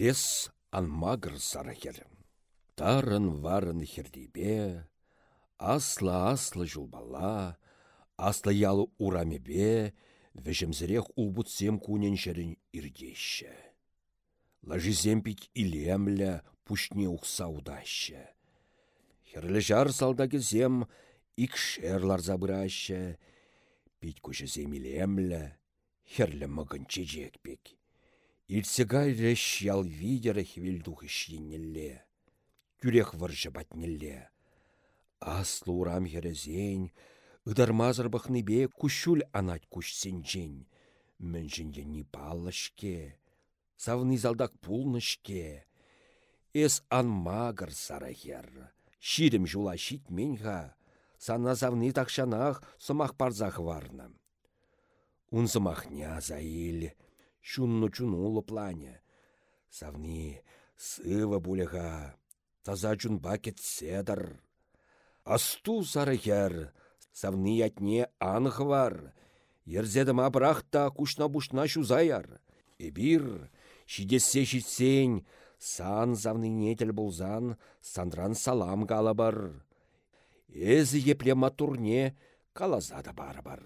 Эс анмагыр сарахер. Тарын варын хердебе, асла-асла жулбала, асла ялы урамебе, вешемзірех улбутсем кунен шерін ирдеші. Лажизем пить илемлі, пушне ұқса удаща. Херлі жар салдаги зем икшерлар забырашы, пить көшізем илемлі, херлі мығын чежекпек. Ирсегай реш ял видері хвилдух ішленелле, күрех выржы батнелле. Аслы урам херезен, ыдармазыр бе күшул анать күшсенжен. Міншінде не палышке, савны залдак пулнышке. Эс анмагыр сарахер, ширім жула менға, сана завны такшанах сымақ парзах варны. Ун не заил, шунну чунулы плане. Савны сыва булеға, таза чун бакет седір. Асту сарыхер, савны ятне анхвар, ерзедім абырақта кушна-бушна шузаяр. Эбир, шидессе шитсен, сан завны нетел булзан, сандран салам галабар. Эзі епле матурне калазада бар-бар.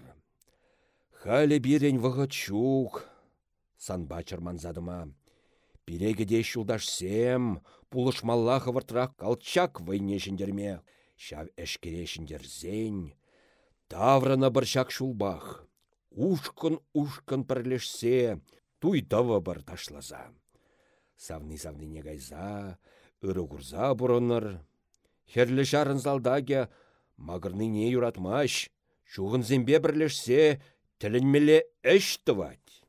Халі бирен вғычук, сан бачыр манзадыма. Пирегеде шулдашсем, пулышмалла хывыртырақ калчак вайне жіндерме. Шав зень, Таврана баршак шулбах. Ушкын-ушкын пірлешсе, туй тава бар ташлаза. Савны-савны негайза, ыры курза бұрыныр. Херлі жарын залдаге, мағырны не юратмаш, шуғын зембе бірлешсе, тілінмеле әш тывать.